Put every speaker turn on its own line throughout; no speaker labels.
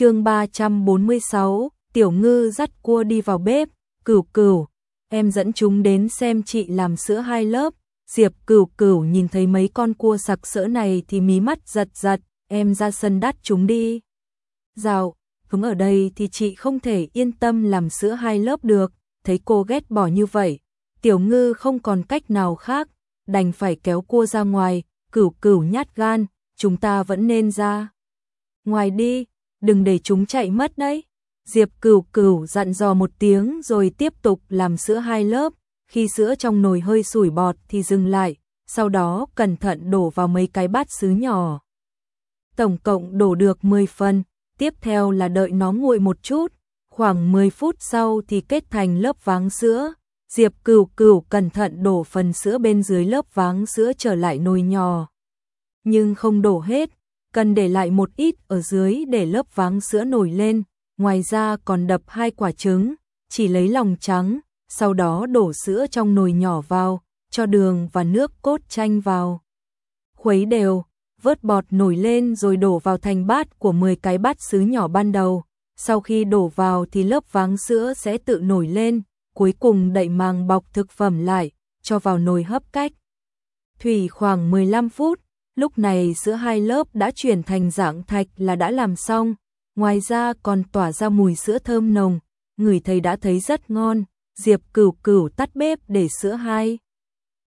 chương 346, Tiểu Ngư dắt cua đi vào bếp, cửu cửu, em dẫn chúng đến xem chị làm sữa hai lớp. Diệp cửu cửu nhìn thấy mấy con cua sặc sỡ này thì mí mắt giật giật, em ra sân đắt chúng đi. Dạo, hứng ở đây thì chị không thể yên tâm làm sữa hai lớp được, thấy cô ghét bỏ như vậy. Tiểu ngư không còn cách nào khác, đành phải kéo cua ra ngoài, cửu cửu nhát gan, chúng ta vẫn nên ra. Ngoài đi, đừng để chúng chạy mất đấy. Diệp cửu cửu dặn dò một tiếng rồi tiếp tục làm sữa hai lớp, khi sữa trong nồi hơi sủi bọt thì dừng lại, sau đó cẩn thận đổ vào mấy cái bát sứ nhỏ. Tổng cộng đổ được 10 phần, tiếp theo là đợi nó nguội một chút, khoảng 10 phút sau thì kết thành lớp váng sữa. Diệp cửu cửu cẩn thận đổ phần sữa bên dưới lớp váng sữa trở lại nồi nhỏ. Nhưng không đổ hết, cần để lại một ít ở dưới để lớp váng sữa nổi lên, ngoài ra còn đập hai quả trứng, chỉ lấy lòng trắng, sau đó đổ sữa trong nồi nhỏ vào, cho đường và nước cốt chanh vào. Khuấy đều, vớt bọt nổi lên rồi đổ vào thành bát của 10 cái bát sứ nhỏ ban đầu. Sau khi đổ vào thì lớp váng sữa sẽ tự nổi lên, cuối cùng đậy màng bọc thực phẩm lại, cho vào nồi hấp cách. Thủy khoảng 15 phút, lúc này sữa hai lớp đã chuyển thành dạng thạch là đã làm xong, ngoài ra còn tỏa ra mùi sữa thơm nồng, người thầy đã thấy rất ngon, Diệp Cửu Cửu tắt bếp để sữa hai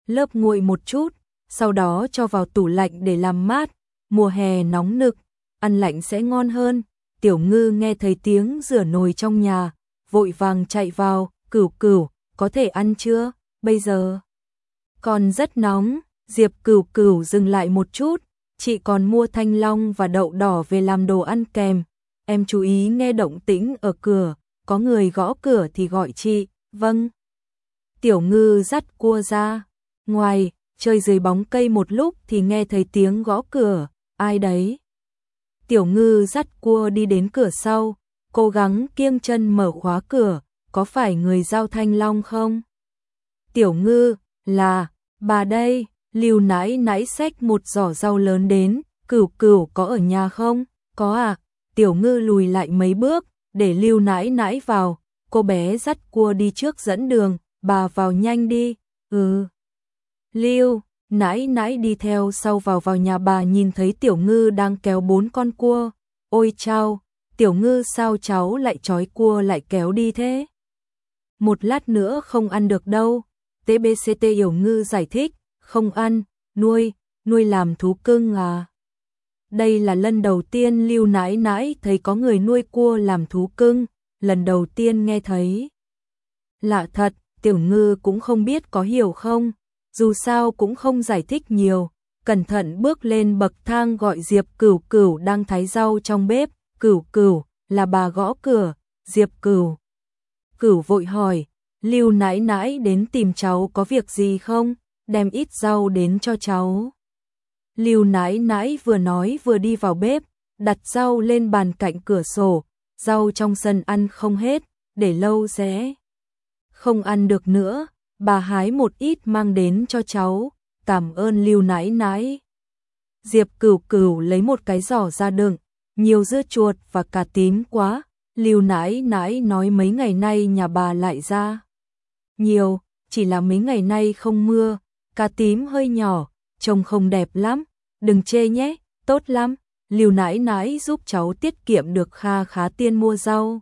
lớp nguội một chút, sau đó cho vào tủ lạnh để làm mát, mùa hè nóng nực, ăn lạnh sẽ ngon hơn. Tiểu Ngư nghe thấy tiếng rửa nồi trong nhà, vội vàng chạy vào, "Cửu Cửu, có thể ăn chưa? Bây giờ còn rất nóng." Diệp Cửu Cửu dừng lại một chút, "Chị còn mua thanh long và đậu đỏ về làm đồ ăn kèm." Em chú ý nghe động tĩnh ở cửa, có người gõ cửa thì gọi chị. Vâng. Tiểu ngư dắt cua ra. Ngoài, chơi dưới bóng cây một lúc thì nghe thấy tiếng gõ cửa. Ai đấy? Tiểu ngư dắt cua đi đến cửa sau, cố gắng kiêng chân mở khóa cửa. Có phải người giao thanh long không? Tiểu ngư, là, bà đây, Lưu nãi nãi xách một giỏ rau lớn đến, cửu cửu có ở nhà không? Có à? Tiểu ngư lùi lại mấy bước, để lưu nãi nãi vào, cô bé dắt cua đi trước dẫn đường, bà vào nhanh đi, ừ. Lưu, nãi nãi đi theo sau vào vào nhà bà nhìn thấy tiểu ngư đang kéo bốn con cua, ôi chao, tiểu ngư sao cháu lại trói cua lại kéo đi thế? Một lát nữa không ăn được đâu, TBCT hiểu ngư giải thích, không ăn, nuôi, nuôi làm thú cưng à. Đây là lần đầu tiên lưu nãi nãi thấy có người nuôi cua làm thú cưng, lần đầu tiên nghe thấy. Lạ thật, tiểu ngư cũng không biết có hiểu không, dù sao cũng không giải thích nhiều, cẩn thận bước lên bậc thang gọi Diệp Cửu Cửu đang thái rau trong bếp, Cửu Cửu, là bà gõ cửa, Diệp Cửu. Cửu vội hỏi, Lưu nãi nãi đến tìm cháu có việc gì không, đem ít rau đến cho cháu. Lưu nãi nãi vừa nói vừa đi vào bếp, đặt rau lên bàn cạnh cửa sổ, rau trong sân ăn không hết, để lâu sẽ không ăn được nữa, bà hái một ít mang đến cho cháu, cảm ơn Lưu nãi nãi. Diệp Cửu Cửu lấy một cái giỏ ra đựng, nhiều dưa chuột và cà tím quá, Lưu nãi nãi nói mấy ngày nay nhà bà lại ra. Nhiều, chỉ là mấy ngày nay không mưa, cá tím hơi nhỏ, trông không đẹp lắm, đừng chê nhé, tốt lắm. Lưu nãi nãi giúp cháu tiết kiệm được kha khá tiền mua rau.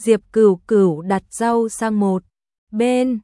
Diệp Cửu Cửu đặt rau sang một bên,